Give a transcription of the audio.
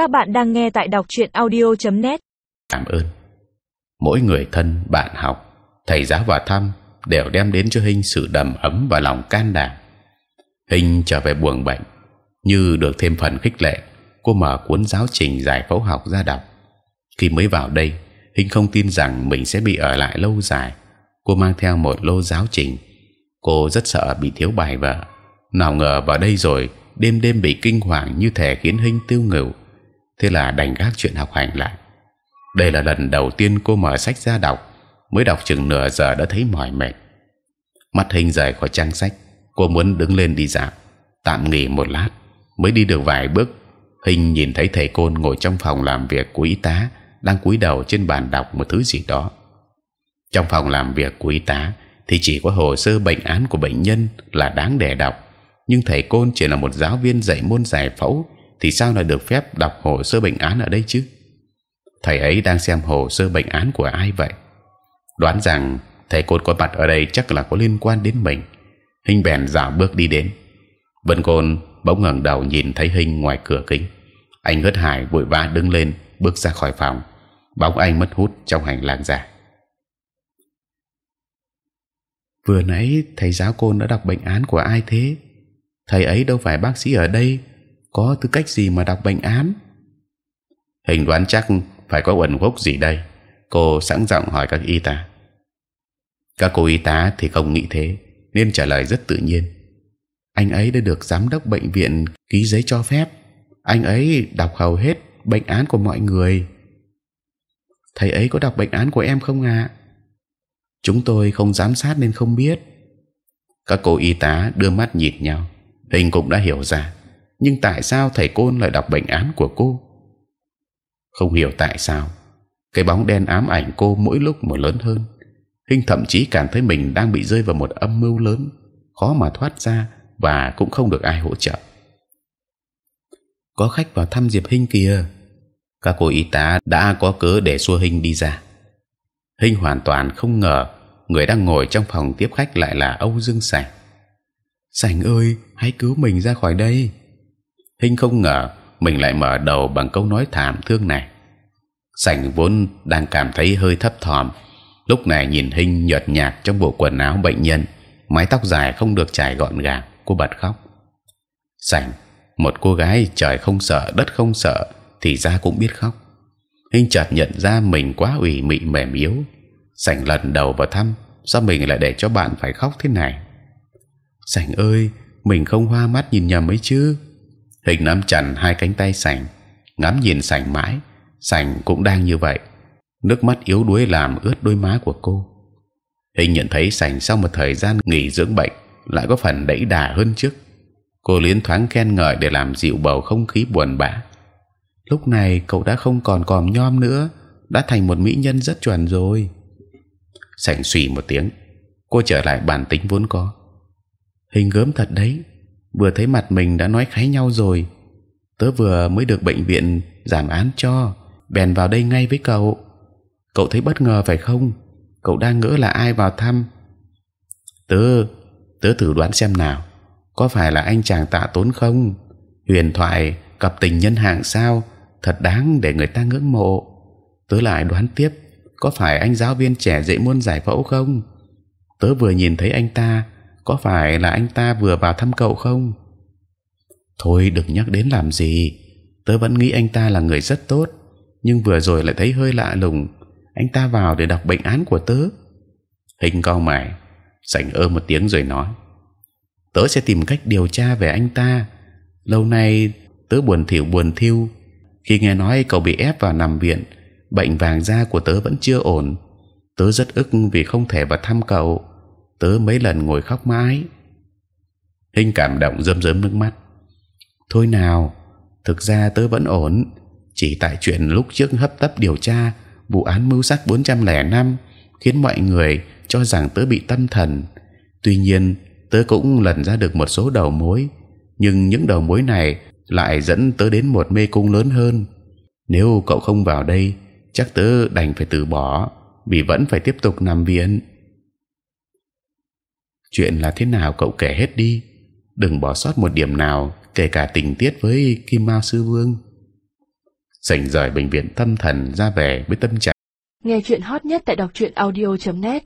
Các bạn đang nghe tại đọc truyện audio.net. Cảm ơn. Mỗi người thân, bạn học, thầy giáo và thăm đều đem đến cho Hinh sự đầm ấm và lòng can đảm. Hinh trở về buồng bệnh, như được thêm phần khích lệ. Cô mở cuốn giáo trình giải phẫu học ra đọc. Khi mới vào đây, Hinh không tin rằng mình sẽ bị ở lại lâu dài. Cô mang theo một lô giáo trình. Cô rất sợ bị thiếu bài vở. Nào ngờ vào đây rồi, đêm đêm bị kinh hoàng như thể khiến Hinh tiêu ngửu. Thế là đành gác chuyện học hành lại. Đây là lần đầu tiên cô mở sách ra đọc. Mới đọc chừng nửa giờ đã thấy mỏi mệt. Mắt hình rời khỏi trang sách. Cô muốn đứng lên đi dạo. Tạm nghỉ một lát, mới đi được vài bước. hình nhìn thấy thầy côn ngồi trong phòng làm việc của y tá đang cúi đầu trên bàn đọc một thứ gì đó. Trong phòng làm việc của y tá thì chỉ có hồ sơ bệnh án của bệnh nhân là đáng để đọc, nhưng thầy côn chỉ là một giáo viên dạy môn giải phẫu thì sao lại được phép đọc hồ sơ bệnh án ở đây chứ? Thầy ấy đang xem hồ sơ bệnh án của ai vậy? Đoán rằng thầy côn có mặt ở đây chắc là có liên quan đến mình. Hình bèn dạo bước đi đến. Vân côn bỗng ngẩng đầu nhìn thấy hình ngoài cửa kính. Anh hớt hải vội vã đứng lên bước ra khỏi phòng. Bóng anh mất hút trong hành lang dài. Vừa nãy thầy giáo côn đã đọc bệnh án của ai thế? Thầy ấy đâu phải bác sĩ ở đây, có tư cách gì mà đọc bệnh án? Hình đoán chắc phải có uẩn gốc gì đây. Cô sẵn giọng hỏi các y tá. Các cô y tá thì không nghĩ thế, nên trả lời rất tự nhiên. Anh ấy đã được giám đốc bệnh viện ký giấy cho phép. Anh ấy đọc hầu hết bệnh án của mọi người. Thầy ấy có đọc bệnh án của em không ạ? À? Chúng tôi không giám sát nên không biết. Các cô y tá đưa mắt nhìn nhau. Hình cũng đã hiểu ra. Nhưng tại sao thầy côn lại đọc bệnh án của cô? Không hiểu tại sao. Cái bóng đen ám ảnh cô mỗi lúc một lớn hơn. Hình thậm chí cảm thấy mình đang bị rơi vào một âm mưu lớn, khó mà thoát ra và cũng không được ai hỗ trợ. Có khách vào thăm Diệp Hinh kìa. Các cô y tá đã có cớ để xua Hinh đi ra. Hinh hoàn toàn không ngờ người đang ngồi trong phòng tiếp khách lại là Âu Dương Sảnh. Sảnh ơi, hãy cứu mình ra khỏi đây. Hinh không ngờ mình lại mở đầu bằng câu nói thảm thương này. Sảnh vốn đang cảm thấy hơi thấp thỏm, lúc này nhìn Hinh nhợt nhạt trong bộ quần áo bệnh nhân, mái tóc dài không được trải gọn gàng, cô bật khóc. Sảnh, một cô gái trời không sợ đất không sợ thì ra cũng biết khóc. Hinh chợt nhận ra mình quá ủy mị mềm yếu. Sảnh lần đầu vào thăm, sao mình lại để cho bạn phải khóc thế này? Sảnh ơi, mình không hoa mắt nhìn nhầm ấy chứ? Hình nắm chặt hai cánh tay sành, ngắm nhìn sành mãi. Sành cũng đang như vậy. Nước mắt yếu đuối làm ướt đôi má của cô. Hình nhận thấy sành sau một thời gian nghỉ dưỡng bệnh lại có phần đẫy đà hơn trước. Cô liến thoáng khen ngợi để làm dịu bầu không khí buồn bã lúc này cậu đã không còn còm nhom nữa đã thành một mỹ nhân rất chuẩn rồi Sành xùy một tiếng cô trở lại bản tính vốn có hình gớm thật đấy vừa thấy mặt mình đã nói khái nhau rồi tớ vừa mới được bệnh viện giảm án cho. Bèn vào đây ngay với cậu. Cậu thấy bất ngờ phải không? Cậu đang ngỡ là ai vào thăm? Tớ tớ thử đoán xem nào. Có phải là anh chàng tạ tốn không? Huyền thoại cặp tình nhân hạng sao? Thật đáng để người ta ngưỡng mộ. Tớ lại đoán tiếp, có phải anh giáo viên trẻ dạy môn giải phẫu không? Tớ vừa nhìn thấy anh ta, có phải là anh ta vừa vào thăm cậu không? Thôi đừng nhắc đến làm gì. Tớ vẫn nghĩ anh ta là người rất tốt, nhưng vừa rồi lại thấy hơi lạ lùng. Anh ta vào để đọc bệnh án của tớ. Hình cao mày, sảnh ơ một tiếng rồi nói: tớ sẽ tìm cách điều tra về anh ta. Lâu nay tớ buồn thiểu buồn thiêu khi nghe nói cậu bị ép vào nằm viện bệnh vàng da của tớ vẫn chưa ổn tớ rất ức vì không thể vào thăm cậu tớ mấy lần ngồi khóc mãi hình cảm động rơm rớm nước mắt thôi nào thực ra tớ vẫn ổn chỉ tại chuyện lúc trước hấp tấp điều tra vụ án mưu sát 405 khiến mọi người cho rằng tớ bị tâm thần tuy nhiên tớ cũng lần ra được một số đầu mối nhưng những đầu mối này lại dẫn tớ đến một mê cung lớn hơn. Nếu cậu không vào đây, chắc tớ đành phải từ bỏ, vì vẫn phải tiếp tục nằm viện. Chuyện là thế nào cậu kể hết đi, đừng bỏ sót một điểm nào, kể cả tình tiết với Kim Mao sư vương. Sảnh rời bệnh viện tâm thần ra về với tâm trạng. Nghe chuyện hot nhất tại đọc truyện audio .net.